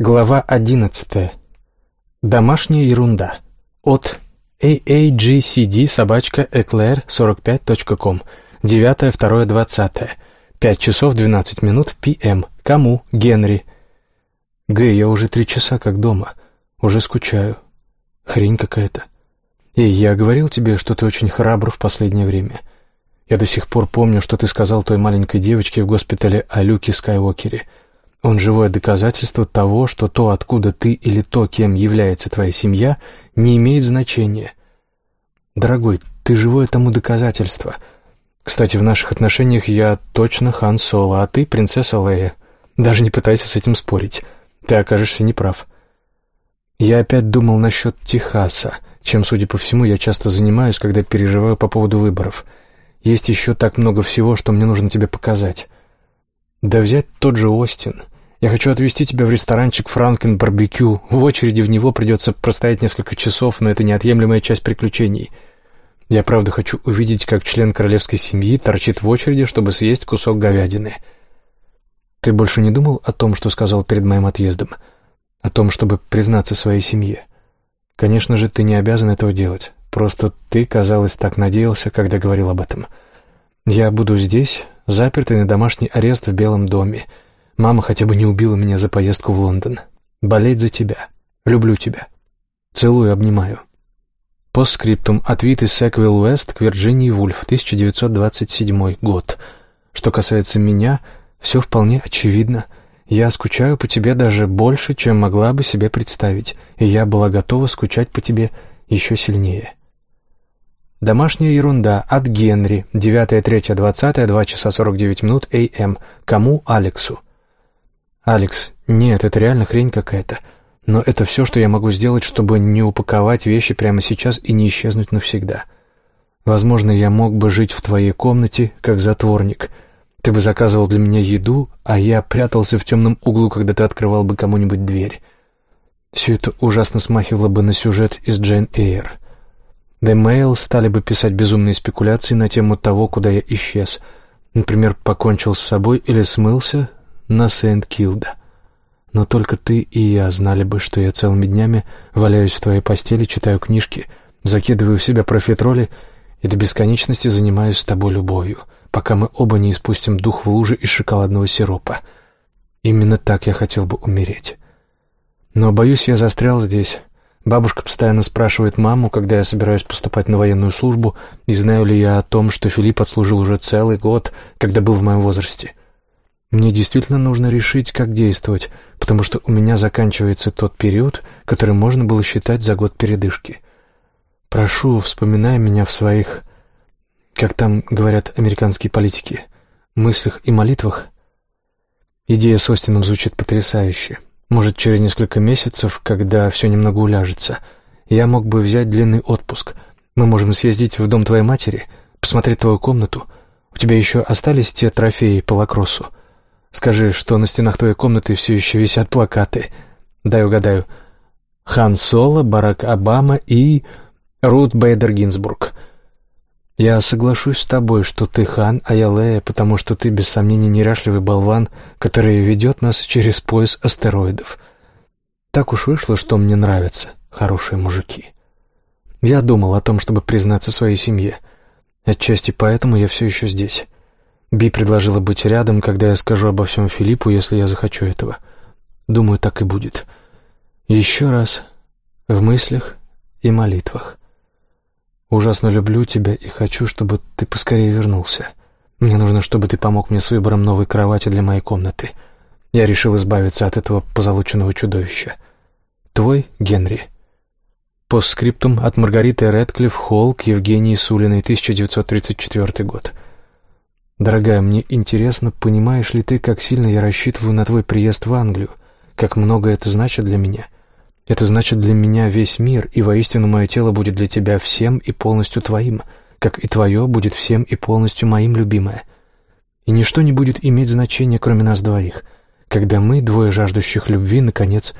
Глава 11. Домашняя ерунда. От aagcd собачка eclair 45.com 9.2.20. 5 часов 12 минут п.м. Кому? Генри. Г, я уже три часа как дома. Уже скучаю. Хрень какая-то. Эй, я говорил тебе, что ты очень храбр в последнее время. Я до сих пор помню, что ты сказал той маленькой девочке в госпитале о Люке Скайуокере — он живое доказательство того, что то, откуда ты или то, кем является твоя семья, не имеет значения. Дорогой, ты живое тому доказательство. Кстати, в наших отношениях я точно Хан Соло, а ты принцесса Лея. Даже не пытайся с этим спорить. Ты окажешься неправ. Я опять думал насчет Техаса, чем, судя по всему, я часто занимаюсь, когда переживаю по поводу выборов. Есть еще так много всего, что мне нужно тебе показать. Да взять тот же Остин — я хочу отвезти тебя в ресторанчик «Франкен Барбекю». В очереди в него придется простоять несколько часов, но это неотъемлемая часть приключений. Я правда хочу увидеть, как член королевской семьи торчит в очереди, чтобы съесть кусок говядины. Ты больше не думал о том, что сказал перед моим отъездом? О том, чтобы признаться своей семье? Конечно же, ты не обязан этого делать. Просто ты, казалось, так надеялся, когда говорил об этом. Я буду здесь, запертый на домашний арест в Белом доме, — Мама хотя бы не убила меня за поездку в Лондон. Болеть за тебя. Люблю тебя. Целую, обнимаю. Постскриптум от Виты Секвилл Уэст к Вирджинии Вульф, 1927 год. Что касается меня, все вполне очевидно. Я скучаю по тебе даже больше, чем могла бы себе представить, и я была готова скучать по тебе еще сильнее. Домашняя ерунда от Генри, 9.3.20, 2 часа 49 минут, А.М. Кому? Алексу. «Алекс, нет, это реально хрень какая-то. Но это все, что я могу сделать, чтобы не упаковать вещи прямо сейчас и не исчезнуть навсегда. Возможно, я мог бы жить в твоей комнате, как затворник. Ты бы заказывал для меня еду, а я прятался в темном углу, когда ты открывал бы кому-нибудь дверь. Все это ужасно смахивало бы на сюжет из Джейн Эйр. The Mail стали бы писать безумные спекуляции на тему того, куда я исчез. Например, покончил с собой или смылся, на Сент-Килда. Но только ты и я знали бы, что я целыми днями валяюсь в твоей постели, читаю книжки, закидываю в себя профитроли и до бесконечности занимаюсь с тобой любовью, пока мы оба не испустим дух в луже из шоколадного сиропа. Именно так я хотел бы умереть. Но, боюсь, я застрял здесь. Бабушка постоянно спрашивает маму, когда я собираюсь поступать на военную службу, и знаю ли я о том, что Филипп отслужил уже целый год, когда был в моем возрасте — мне действительно нужно решить, как действовать, потому что у меня заканчивается тот период, который можно было считать за год передышки. Прошу, вспоминай меня в своих, как там говорят американские политики, мыслях и молитвах. Идея с Остином звучит потрясающе. Может, через несколько месяцев, когда все немного уляжется, я мог бы взять длинный отпуск. Мы можем съездить в дом твоей матери, посмотреть твою комнату. У тебя еще остались те трофеи по лакроссу? Скажи, что на стенах твоей комнаты все еще висят плакаты. Дай угадаю. Хан Соло, Барак Обама и Рут Бейдер Гинзбург. Я соглашусь с тобой, что ты хан, а я Лея, потому что ты, без сомнения, неряшливый болван, который ведет нас через пояс астероидов. Так уж вышло, что мне нравятся хорошие мужики. Я думал о том, чтобы признаться своей семье. Отчасти поэтому я все еще здесь. Би предложила быть рядом, когда я скажу обо всем Филиппу, если я захочу этого. Думаю, так и будет. Еще раз. В мыслях и молитвах. Ужасно люблю тебя и хочу, чтобы ты поскорее вернулся. Мне нужно, чтобы ты помог мне с выбором новой кровати для моей комнаты. Я решил избавиться от этого позолоченного чудовища. Твой Генри. Постскриптум от Маргариты Рэдклифф Холл к Евгении Сулиной, 1934 год. Дорогая, мне интересно, понимаешь ли ты, как сильно я рассчитываю на твой приезд в Англию, как много это значит для меня. Это значит для меня весь мир, и воистину мое тело будет для тебя всем и полностью твоим, как и твое будет всем и полностью моим, любимое. И ничто не будет иметь значения, кроме нас двоих, когда мы, двое жаждущих любви, наконец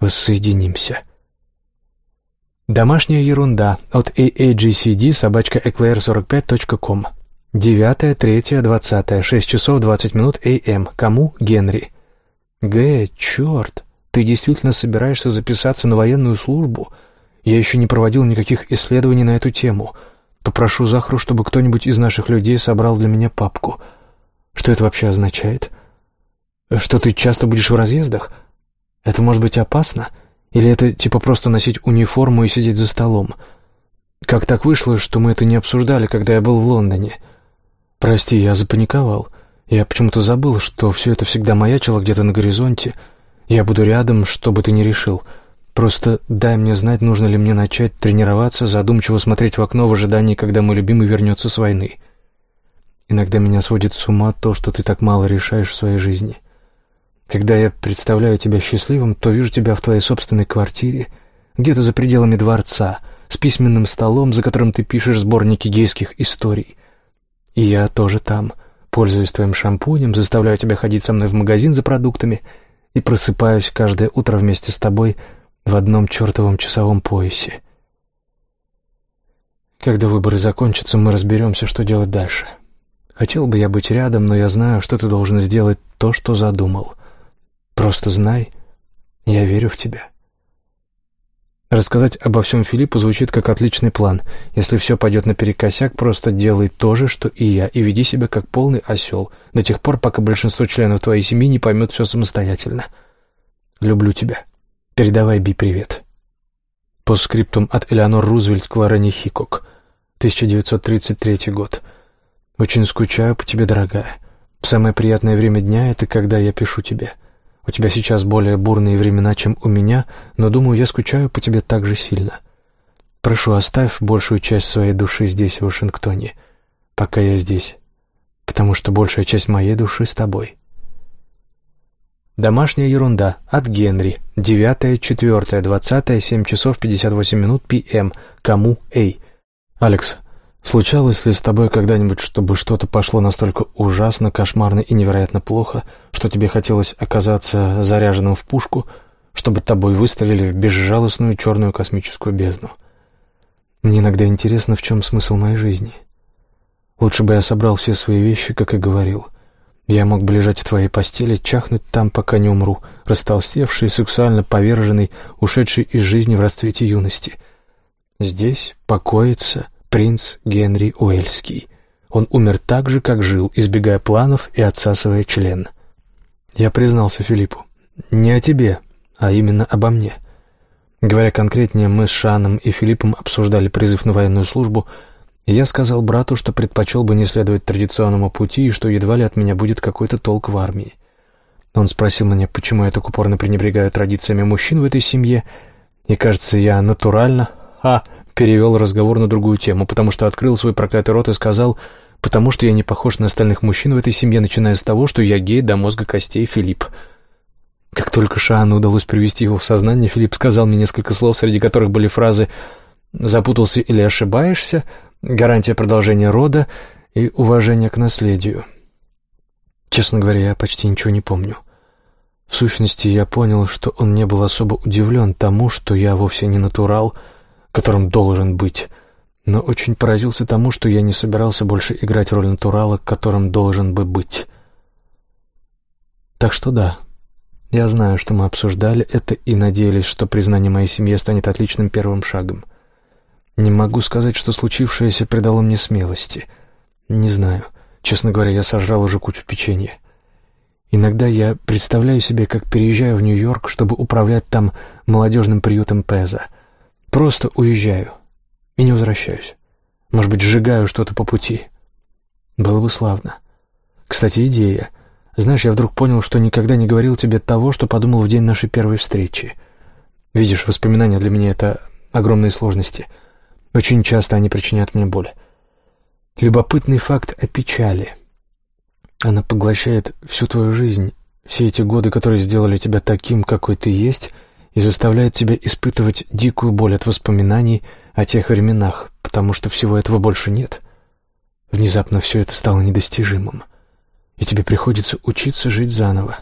воссоединимся. Домашняя ерунда от aagcd собачка eclair45.com 9, 3, 20, 6 часов 20 минут А.М. Кому? Генри. Г. Черт. ты действительно собираешься записаться на военную службу? Я еще не проводил никаких исследований на эту тему. Попрошу Захру, чтобы кто-нибудь из наших людей собрал для меня папку. Что это вообще означает? Что ты часто будешь в разъездах? Это может быть опасно? Или это типа просто носить униформу и сидеть за столом? Как так вышло, что мы это не обсуждали, когда я был в Лондоне? Прости, я запаниковал. Я почему-то забыл, что все это всегда маячило где-то на горизонте. Я буду рядом, что бы ты ни решил. Просто дай мне знать, нужно ли мне начать тренироваться, задумчиво смотреть в окно в ожидании, когда мой любимый вернется с войны. Иногда меня сводит с ума то, что ты так мало решаешь в своей жизни. Когда я представляю тебя счастливым, то вижу тебя в твоей собственной квартире, где-то за пределами дворца, с письменным столом, за которым ты пишешь сборники гейских историй. И я тоже там — Пользуюсь твоим шампунем, заставляю тебя ходить со мной в магазин за продуктами и просыпаюсь каждое утро вместе с тобой в одном чертовом часовом поясе. Когда выборы закончатся, мы разберемся, что делать дальше. Хотел бы я быть рядом, но я знаю, что ты должен сделать то, что задумал. Просто знай, я верю в тебя. Рассказать обо всем Филиппу звучит как отличный план. Если все пойдет наперекосяк, просто делай то же, что и я, и веди себя как полный осел, до тех пор, пока большинство членов твоей семьи не поймет все самостоятельно. Люблю тебя. Передавай Би привет. По скриптум от Элеонор Рузвельт к Лорене Хикок. 1933 год. Очень скучаю по тебе, дорогая. Самое приятное время дня — это когда я пишу тебе. — у тебя сейчас более бурные времена, чем у меня, но, думаю, я скучаю по тебе так же сильно. Прошу, оставь большую часть своей души здесь, в Вашингтоне, пока я здесь, потому что большая часть моей души с тобой. Домашняя ерунда. От Генри. 9, 4, 20, 7 часов 58 минут п.м. Кому? Эй. Алекс, Случалось ли с тобой когда-нибудь, чтобы что-то пошло настолько ужасно, кошмарно и невероятно плохо, что тебе хотелось оказаться заряженным в пушку, чтобы тобой выставили в безжалостную черную космическую бездну? Мне иногда интересно, в чем смысл моей жизни. Лучше бы я собрал все свои вещи, как и говорил. Я мог бы лежать в твоей постели, чахнуть там, пока не умру, растолстевший, сексуально поверженный, ушедший из жизни в расцвете юности. Здесь покоится принц Генри Уэльский. Он умер так же, как жил, избегая планов и отсасывая член. Я признался Филиппу. Не о тебе, а именно обо мне. Говоря конкретнее, мы с Шаном и Филиппом обсуждали призыв на военную службу, и я сказал брату, что предпочел бы не следовать традиционному пути и что едва ли от меня будет какой-то толк в армии. Он спросил меня, почему я так упорно пренебрегаю традициями мужчин в этой семье, и, кажется, я натурально, ха, перевел разговор на другую тему, потому что открыл свой проклятый рот и сказал, потому что я не похож на остальных мужчин в этой семье, начиная с того, что я гей до мозга костей Филипп. Как только Шаану удалось привести его в сознание, Филипп сказал мне несколько слов, среди которых были фразы «запутался или ошибаешься», «гарантия продолжения рода» и «уважение к наследию». Честно говоря, я почти ничего не помню. В сущности, я понял, что он не был особо удивлен тому, что я вовсе не натурал — которым должен быть, но очень поразился тому, что я не собирался больше играть роль натурала, которым должен бы быть. Так что да, я знаю, что мы обсуждали это и надеялись, что признание моей семьи станет отличным первым шагом. Не могу сказать, что случившееся придало мне смелости. Не знаю. Честно говоря, я сожрал уже кучу печенья. Иногда я представляю себе, как переезжаю в Нью-Йорк, чтобы управлять там молодежным приютом Пеза — Просто уезжаю и не возвращаюсь. Может быть, сжигаю что-то по пути. Было бы славно. Кстати, идея. Знаешь, я вдруг понял, что никогда не говорил тебе того, что подумал в день нашей первой встречи. Видишь, воспоминания для меня — это огромные сложности. Очень часто они причиняют мне боль. Любопытный факт о печали. Она поглощает всю твою жизнь, все эти годы, которые сделали тебя таким, какой ты есть — и заставляет тебя испытывать дикую боль от воспоминаний о тех временах, потому что всего этого больше нет. Внезапно все это стало недостижимым, и тебе приходится учиться жить заново.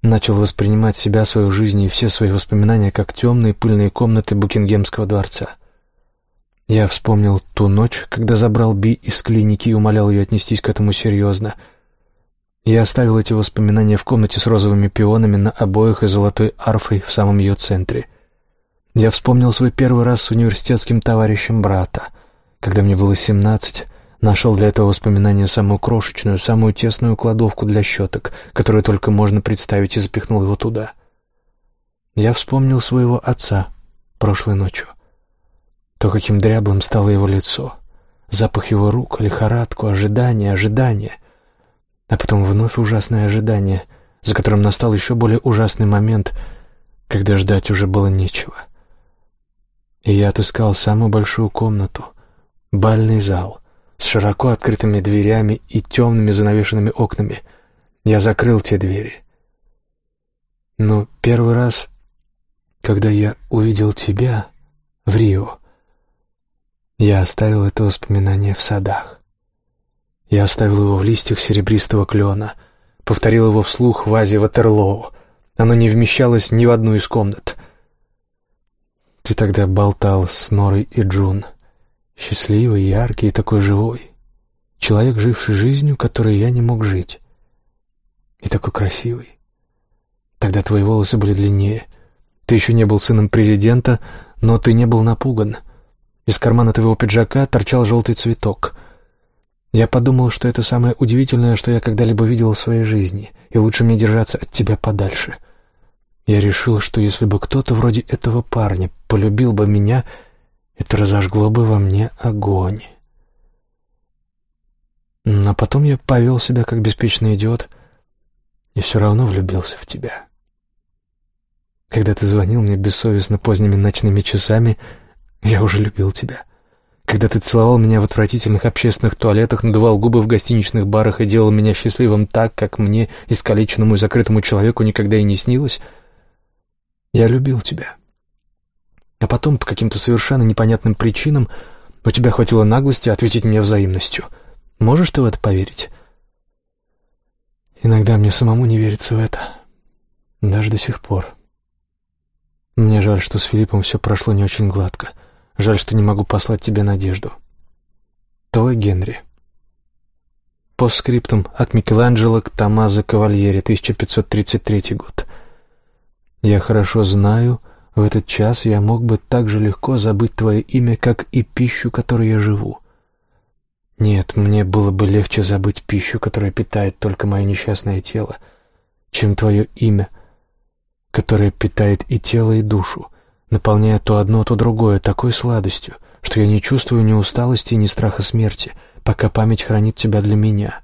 Начал воспринимать себя, свою жизнь и все свои воспоминания как темные пыльные комнаты Букингемского дворца. Я вспомнил ту ночь, когда забрал Би из клиники и умолял ее отнестись к этому серьезно. Я оставил эти воспоминания в комнате с розовыми пионами на обоях и золотой арфой в самом ее центре. Я вспомнил свой первый раз с университетским товарищем брата, когда мне было семнадцать, нашел для этого воспоминания самую крошечную, самую тесную кладовку для щеток, которую только можно представить, и запихнул его туда. Я вспомнил своего отца прошлой ночью. То, каким дряблым стало его лицо, запах его рук, лихорадку, ожидание, ожидание — а потом вновь ужасное ожидание, за которым настал еще более ужасный момент, когда ждать уже было нечего. И я отыскал самую большую комнату, бальный зал, с широко открытыми дверями и темными занавешенными окнами. Я закрыл те двери. Но первый раз, когда я увидел тебя в Рио, я оставил это воспоминание в садах. Я оставил его в листьях серебристого клена, повторил его вслух в вазе Ватерлоу. Оно не вмещалось ни в одну из комнат. Ты тогда болтал с Норой и Джун. Счастливый, яркий и такой живой. Человек, живший жизнью, которой я не мог жить. И такой красивый. Тогда твои волосы были длиннее. Ты еще не был сыном президента, но ты не был напуган. Из кармана твоего пиджака торчал желтый цветок — я подумал, что это самое удивительное, что я когда-либо видел в своей жизни, и лучше мне держаться от тебя подальше. Я решил, что если бы кто-то вроде этого парня полюбил бы меня, это разожгло бы во мне огонь. Но потом я повел себя как беспечный идиот и все равно влюбился в тебя. Когда ты звонил мне бессовестно поздними ночными часами, я уже любил тебя. Когда ты целовал меня в отвратительных общественных туалетах, надувал губы в гостиничных барах и делал меня счастливым так, как мне, искалеченному и закрытому человеку, никогда и не снилось, я любил тебя. А потом, по каким-то совершенно непонятным причинам, у тебя хватило наглости ответить мне взаимностью. Можешь ты в это поверить? Иногда мне самому не верится в это. Даже до сих пор. Мне жаль, что с Филиппом все прошло не очень гладко — Жаль, что не могу послать тебе надежду. Твой Генри. По скриптам от Микеланджело к Томазо Кавальери, 1533 год. Я хорошо знаю, в этот час я мог бы так же легко забыть твое имя, как и пищу, которой я живу. Нет, мне было бы легче забыть пищу, которая питает только мое несчастное тело, чем твое имя, которое питает и тело, и душу наполняя то одно, то другое такой сладостью, что я не чувствую ни усталости, ни страха смерти, пока память хранит тебя для меня.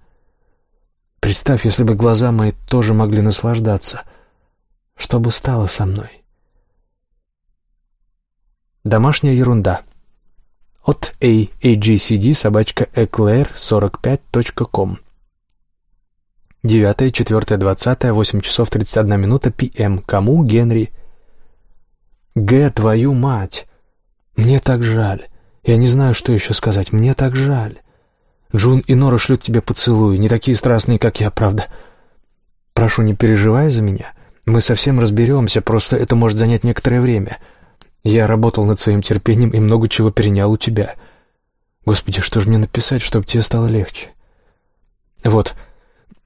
Представь, если бы глаза мои тоже могли наслаждаться, что бы стало со мной? Домашняя ерунда. От AAGCD собачка eclair 45.com 9, 4, 20, 8 часов 31 минута ПМ. Кому? Генри. Г, твою мать! Мне так жаль. Я не знаю, что еще сказать. Мне так жаль. Джун и Нора шлют тебе поцелуи, не такие страстные, как я, правда. Прошу, не переживай за меня. Мы совсем разберемся, просто это может занять некоторое время. Я работал над своим терпением и много чего перенял у тебя. Господи, что же мне написать, чтобы тебе стало легче? Вот,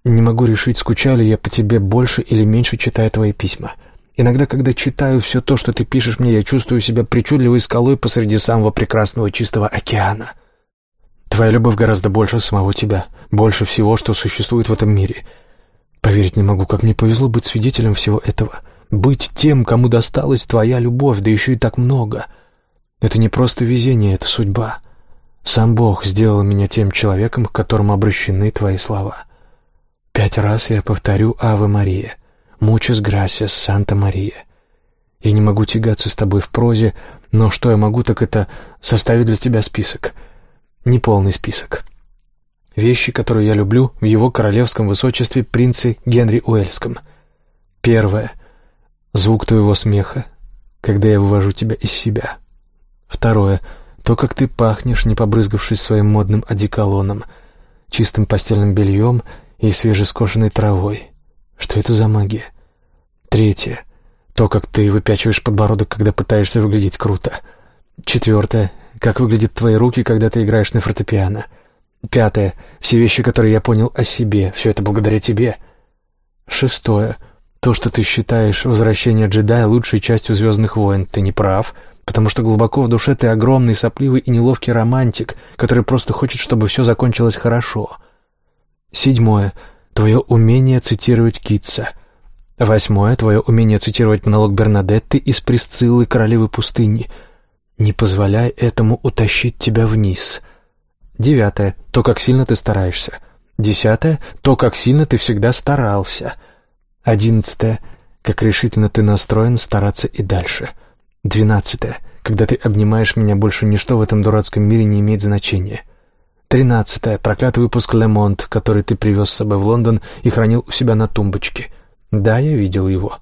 не могу решить, скучаю ли я по тебе больше или меньше, читая твои письма. — Иногда, когда читаю все то, что ты пишешь мне, я чувствую себя причудливой скалой посреди самого прекрасного чистого океана. Твоя любовь гораздо больше самого тебя, больше всего, что существует в этом мире. Поверить не могу, как мне повезло быть свидетелем всего этого. Быть тем, кому досталась твоя любовь, да еще и так много. Это не просто везение, это судьба. Сам Бог сделал меня тем человеком, к которому обращены твои слова. Пять раз я повторю «Аве Мария», «Мучас грасиас, Санта-Мария». Я не могу тягаться с тобой в прозе, но что я могу, так это составить для тебя список. Неполный список. Вещи, которые я люблю в его королевском высочестве принце Генри Уэльском. Первое. Звук твоего смеха, когда я вывожу тебя из себя. Второе. То, как ты пахнешь, не побрызгавшись своим модным одеколоном, чистым постельным бельем и свежескошенной травой. Что это за магия? Третье. То, как ты выпячиваешь подбородок, когда пытаешься выглядеть круто. Четвертое. Как выглядят твои руки, когда ты играешь на фортепиано. Пятое. Все вещи, которые я понял о себе. Все это благодаря тебе. Шестое. То, что ты считаешь возвращение джедая лучшей частью «Звездных войн», ты не прав, потому что глубоко в душе ты огромный, сопливый и неловкий романтик, который просто хочет, чтобы все закончилось хорошо. Седьмое. Твое умение цитировать Китса. Восьмое. Твое умение цитировать монолог Бернадетты из «Присциллы королевы пустыни». Не позволяй этому утащить тебя вниз. Девятое. То, как сильно ты стараешься. Десятое. То, как сильно ты всегда старался. Одиннадцатое. Как решительно ты настроен стараться и дальше. Двенадцатое. Когда ты обнимаешь меня, больше ничто в этом дурацком мире не имеет значения. Тринадцатое. Проклятый выпуск «Лемонт», который ты привез с собой в Лондон и хранил у себя на тумбочке. Да, я видел его.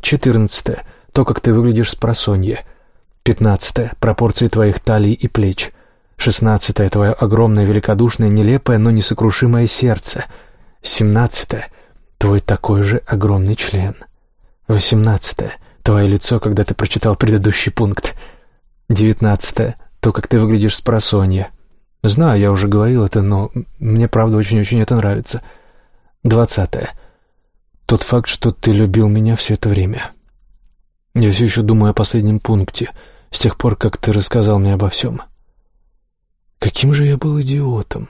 Четырнадцатое. То, как ты выглядишь с просонья. Пятнадцатое. Пропорции твоих талий и плеч. Шестнадцатое — твое огромное, великодушное, нелепое, но несокрушимое сердце. Семнадцатое — твой такой же огромный член. Восемнадцатое — твое лицо, когда ты прочитал предыдущий пункт. Девятнадцатое — то, как ты выглядишь с просонья. Знаю, я уже говорил это, но мне, правда, очень-очень это нравится. Двадцатое — тот факт, что ты любил меня все это время. Я все еще думаю о последнем пункте, с тех пор, как ты рассказал мне обо всем. — Каким же я был идиотом!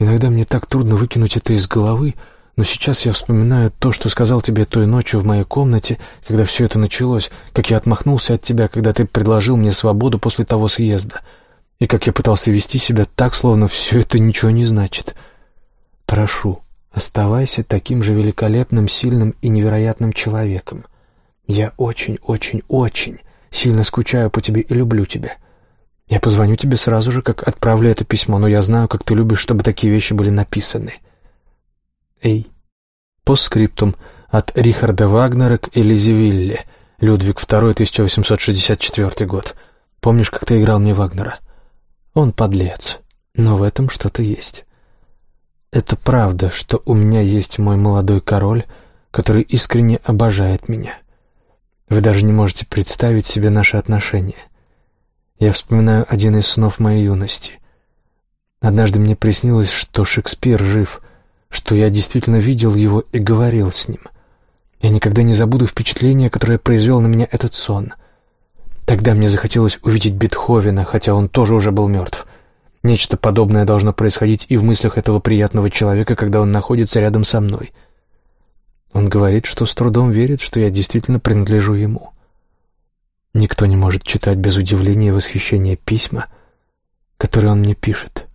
Иногда мне так трудно выкинуть это из головы, но сейчас я вспоминаю то, что сказал тебе той ночью в моей комнате, когда все это началось, как я отмахнулся от тебя, когда ты предложил мне свободу после того съезда, и как я пытался вести себя так, словно все это ничего не значит. Прошу, оставайся таким же великолепным, сильным и невероятным человеком. Я очень-очень-очень сильно скучаю по тебе и люблю тебя. Я позвоню тебе сразу же, как отправлю это письмо, но я знаю, как ты любишь, чтобы такие вещи были написаны. Эй. Постскриптум от Рихарда Вагнера к Элизе Вилле. Людвиг II, 1864 год. Помнишь, как ты играл мне Вагнера? Он подлец, но в этом что-то есть. Это правда, что у меня есть мой молодой король, который искренне обожает меня. Вы даже не можете представить себе наши отношения. Я вспоминаю один из снов моей юности. Однажды мне приснилось, что Шекспир жив, что я действительно видел его и говорил с ним. Я никогда не забуду впечатление, которое произвел на меня этот сон. Тогда мне захотелось увидеть Бетховена, хотя он тоже уже был мертв. Нечто подобное должно происходить и в мыслях этого приятного человека, когда он находится рядом со мной. Он говорит, что с трудом верит, что я действительно принадлежу ему. Никто не может читать без удивления и восхищения письма, которые он мне пишет.